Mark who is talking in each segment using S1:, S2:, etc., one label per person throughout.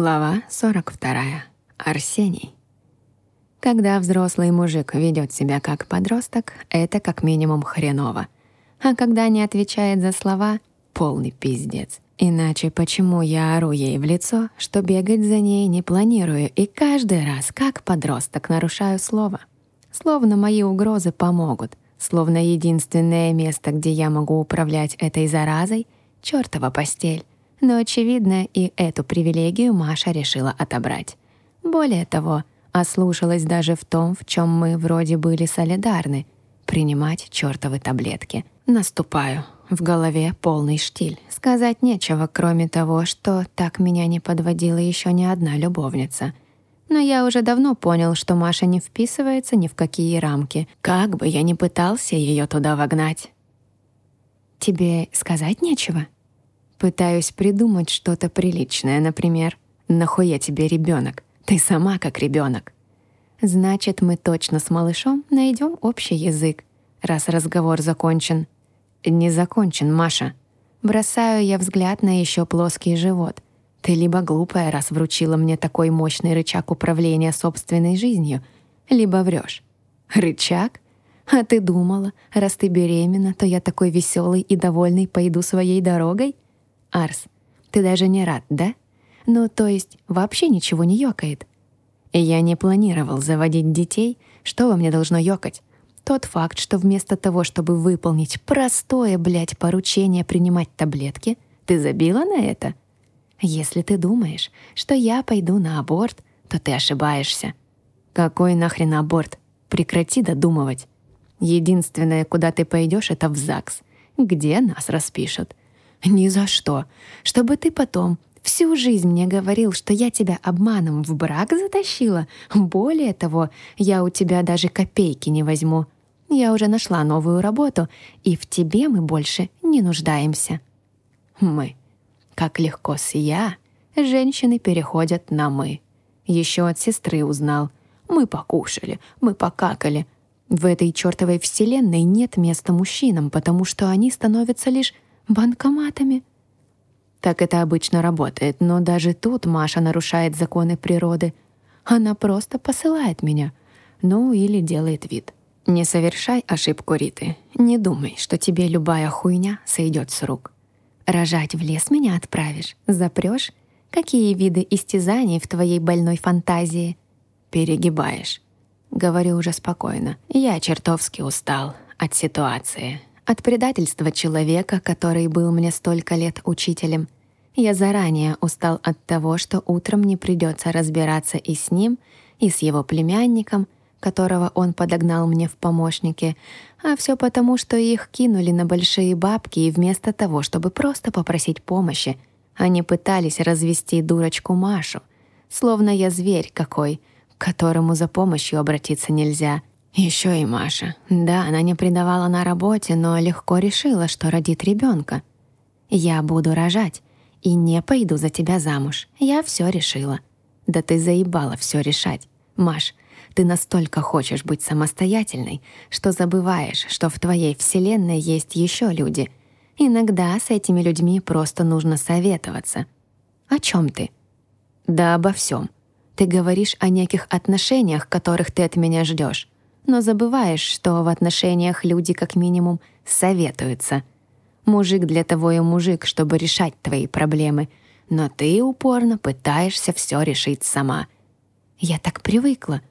S1: Глава 42. Арсений. Когда взрослый мужик ведет себя как подросток, это как минимум хреново. А когда не отвечает за слова — полный пиздец. Иначе почему я ору ей в лицо, что бегать за ней не планирую, и каждый раз, как подросток, нарушаю слово? Словно мои угрозы помогут, словно единственное место, где я могу управлять этой заразой — чертова постель. Но, очевидно, и эту привилегию Маша решила отобрать. Более того, ослушалась даже в том, в чем мы вроде были солидарны — принимать чертовы таблетки. Наступаю. В голове полный штиль. Сказать нечего, кроме того, что так меня не подводила еще ни одна любовница. Но я уже давно понял, что Маша не вписывается ни в какие рамки, как бы я ни пытался ее туда вогнать. «Тебе сказать нечего?» Пытаюсь придумать что-то приличное, например, «Нахуя тебе ребенок? Ты сама как ребенок. Значит, мы точно с малышом найдем общий язык, раз разговор закончен. Не закончен, Маша. Бросаю я взгляд на еще плоский живот. Ты либо глупая, раз вручила мне такой мощный рычаг управления собственной жизнью, либо врешь. Рычаг? А ты думала, раз ты беременна, то я такой веселый и довольный пойду своей дорогой? Арс, ты даже не рад, да? Ну, то есть вообще ничего не ёкает. Я не планировал заводить детей, что во мне должно ёкать? Тот факт, что вместо того, чтобы выполнить простое, блядь, поручение принимать таблетки, ты забила на это? Если ты думаешь, что я пойду на аборт, то ты ошибаешься. Какой нахрен аборт? Прекрати додумывать. Единственное, куда ты пойдешь, это в ЗАГС, где нас распишут. Ни за что. Чтобы ты потом всю жизнь мне говорил, что я тебя обманом в брак затащила. Более того, я у тебя даже копейки не возьму. Я уже нашла новую работу, и в тебе мы больше не нуждаемся. Мы. Как легко с «я» женщины переходят на «мы». Еще от сестры узнал. Мы покушали, мы покакали. В этой чертовой вселенной нет места мужчинам, потому что они становятся лишь банкоматами. Так это обычно работает, но даже тут Маша нарушает законы природы. Она просто посылает меня. Ну, или делает вид. Не совершай ошибку, Риты. Не думай, что тебе любая хуйня сойдет с рук. Рожать в лес меня отправишь, запрешь? Какие виды истязаний в твоей больной фантазии? Перегибаешь. Говорю уже спокойно. Я чертовски устал от ситуации. От предательства человека, который был мне столько лет учителем, я заранее устал от того, что утром не придется разбираться и с ним, и с его племянником, которого он подогнал мне в помощники, а все потому, что их кинули на большие бабки, и вместо того, чтобы просто попросить помощи, они пытались развести дурочку Машу, словно я зверь какой, к которому за помощью обратиться нельзя — еще и Маша. Да, она не предавала на работе, но легко решила, что родит ребенка. Я буду рожать и не пойду за тебя замуж. Я все решила. Да ты заебала все решать. Маш, ты настолько хочешь быть самостоятельной, что забываешь, что в твоей вселенной есть еще люди. Иногда с этими людьми просто нужно советоваться. О чем ты? Да обо всем. Ты говоришь о неких отношениях, которых ты от меня ждешь но забываешь, что в отношениях люди как минимум советуются. Мужик для того и мужик, чтобы решать твои проблемы, но ты упорно пытаешься все решить сама. Я так привыкла.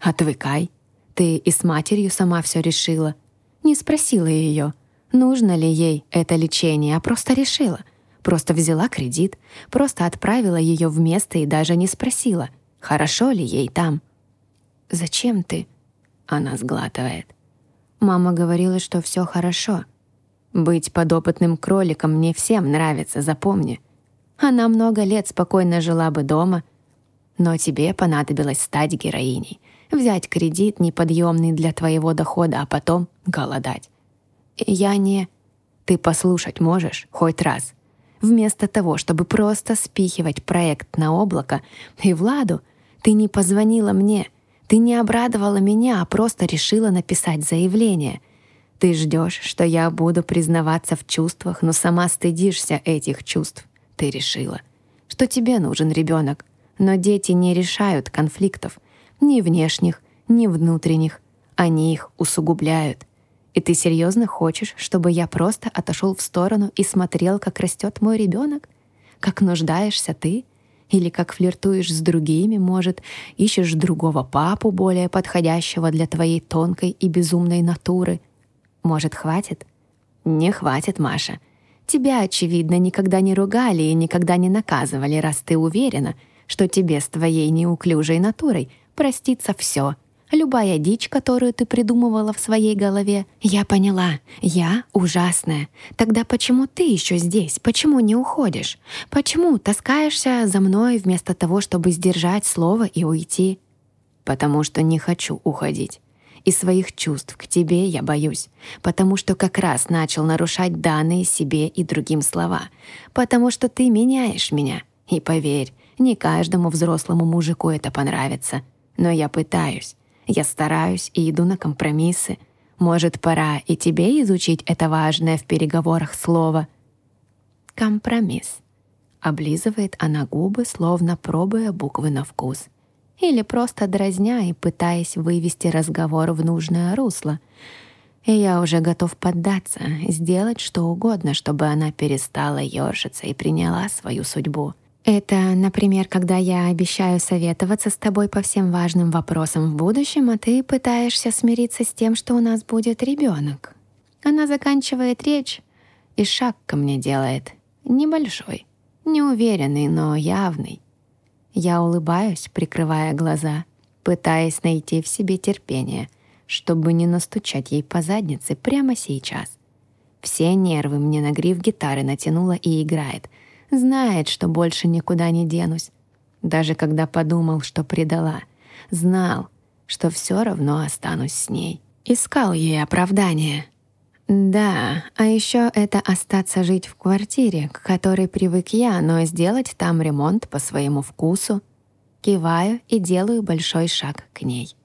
S1: Отвыкай. Ты и с матерью сама все решила. Не спросила ее, нужно ли ей это лечение, а просто решила. Просто взяла кредит, просто отправила ее в место и даже не спросила, хорошо ли ей там. «Зачем ты?» Она сглатывает. Мама говорила, что все хорошо. Быть подопытным кроликом мне всем нравится, запомни. Она много лет спокойно жила бы дома, но тебе понадобилось стать героиней, взять кредит неподъемный для твоего дохода, а потом голодать. Я не... Ты послушать можешь хоть раз. Вместо того, чтобы просто спихивать проект на облако и Владу, ты не позвонила мне — ты не обрадовала меня, а просто решила написать заявление. Ты ждешь, что я буду признаваться в чувствах, но сама стыдишься этих чувств. Ты решила, что тебе нужен ребенок. Но дети не решают конфликтов, ни внешних, ни внутренних. Они их усугубляют. И ты серьезно хочешь, чтобы я просто отошел в сторону и смотрел, как растет мой ребенок? Как нуждаешься ты? Или как флиртуешь с другими, может, ищешь другого папу, более подходящего для твоей тонкой и безумной натуры? Может, хватит? Не хватит, Маша. Тебя, очевидно, никогда не ругали и никогда не наказывали, раз ты уверена, что тебе с твоей неуклюжей натурой простится все — любая дичь, которую ты придумывала в своей голове. Я поняла, я ужасная. Тогда почему ты еще здесь? Почему не уходишь? Почему таскаешься за мной вместо того, чтобы сдержать слово и уйти? Потому что не хочу уходить. И своих чувств к тебе я боюсь, потому что как раз начал нарушать данные себе и другим слова, потому что ты меняешь меня. И поверь, не каждому взрослому мужику это понравится, но я пытаюсь. Я стараюсь и иду на компромиссы. Может, пора и тебе изучить это важное в переговорах слово. Компромисс. Облизывает она губы, словно пробуя буквы на вкус. Или просто дразня и пытаясь вывести разговор в нужное русло. И я уже готов поддаться, сделать что угодно, чтобы она перестала ёршиться и приняла свою судьбу — это, например, когда я обещаю советоваться с тобой по всем важным вопросам в будущем, а ты пытаешься смириться с тем, что у нас будет ребенок. Она заканчивает речь и шаг ко мне делает. Небольшой, неуверенный, но явный. Я улыбаюсь, прикрывая глаза, пытаясь найти в себе терпение, чтобы не настучать ей по заднице прямо сейчас. Все нервы мне на гриф гитары натянула и играет — Знает, что больше никуда не денусь. Даже когда подумал, что предала. Знал, что все равно останусь с ней. Искал ей оправдание. Да, а еще это остаться жить в квартире, к которой привык я, но сделать там ремонт по своему вкусу. Киваю и делаю большой шаг к ней.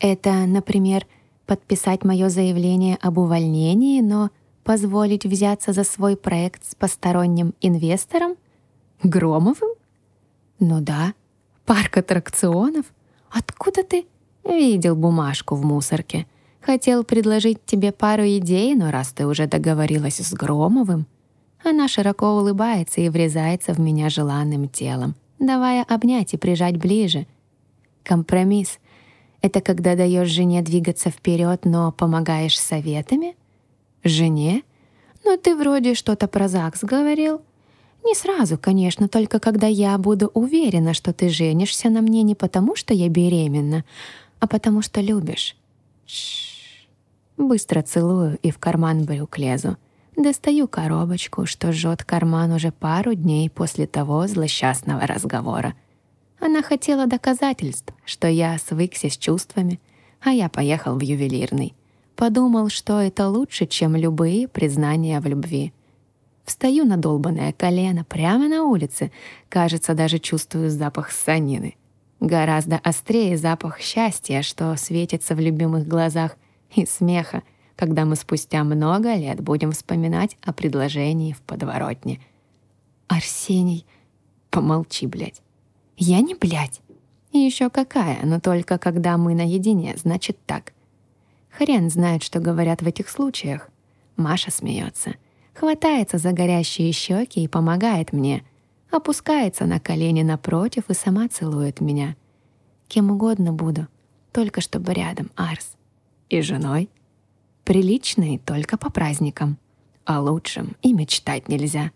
S1: Это, например, подписать мое заявление об увольнении, но позволить взяться за свой проект с посторонним инвестором? Громовым? Ну да, парк аттракционов. Откуда ты? Видел бумажку в мусорке. Хотел предложить тебе пару идей, но раз ты уже договорилась с Громовым... Она широко улыбается и врезается в меня желанным телом, давая обнять и прижать ближе. Компромисс — это когда даешь жене двигаться вперед, но помогаешь советами — Жене? Но ты вроде что-то про ЗАГС говорил. Не сразу, конечно, только когда я буду уверена, что ты женишься на мне не потому, что я беременна, а потому что любишь. Шш. Быстро целую и в карман брюк лезу. Достаю коробочку, что жжет карман уже пару дней после того злосчастного разговора. Она хотела доказательств, что я свыкся с чувствами, а я поехал в ювелирный. Подумал, что это лучше, чем любые признания в любви. Встаю на долбанное колено прямо на улице. Кажется, даже чувствую запах санины. Гораздо острее запах счастья, что светится в любимых глазах, и смеха, когда мы спустя много лет будем вспоминать о предложении в подворотне. Арсений, помолчи, блядь. Я не блядь. И еще какая, но только когда мы наедине, значит так. Хрен знает, что говорят в этих случаях. Маша смеется, хватается за горящие щеки и помогает мне, опускается на колени напротив и сама целует меня. Кем угодно буду, только чтобы рядом, Арс. И женой. Приличной только по праздникам. О лучшем и мечтать нельзя.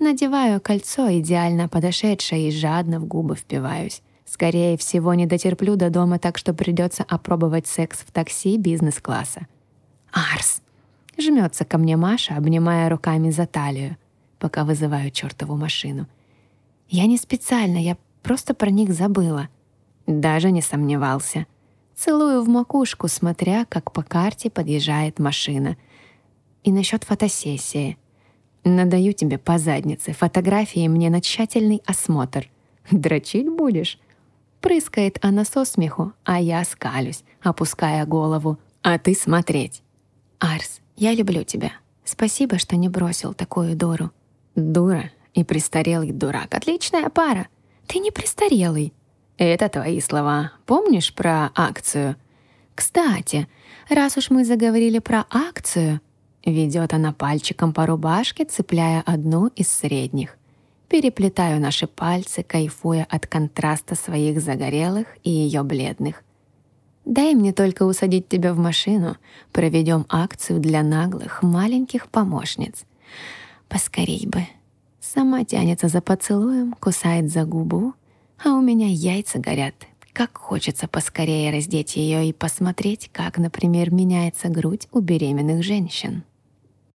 S1: Надеваю кольцо, идеально подошедшее, и жадно в губы впиваюсь. Скорее всего, не дотерплю до дома, так что придется опробовать секс в такси бизнес-класса. Арс! Жмется ко мне Маша, обнимая руками за талию, пока вызываю чертову машину. Я не специально, я просто про них забыла. Даже не сомневался. Целую в макушку, смотря, как по карте подъезжает машина. И насчет фотосессии. Надаю тебе по заднице фотографии мне на тщательный осмотр. Дрочить будешь? Прыскает она со смеху, а я скалюсь, опуская голову. А ты смотреть. Арс, я люблю тебя. Спасибо, что не бросил такую дуру. Дура и престарелый дурак. Отличная пара. Ты не престарелый. Это твои слова. Помнишь про акцию? Кстати, раз уж мы заговорили про акцию, ведет она пальчиком по рубашке, цепляя одну из средних. Переплетаю наши пальцы, кайфуя от контраста своих загорелых и ее бледных. Дай мне только усадить тебя в машину, проведем акцию для наглых маленьких помощниц. Поскорей бы. Сама тянется за поцелуем, кусает за губу, а у меня яйца горят. Как хочется поскорее раздеть ее и посмотреть, как, например, меняется грудь у беременных женщин.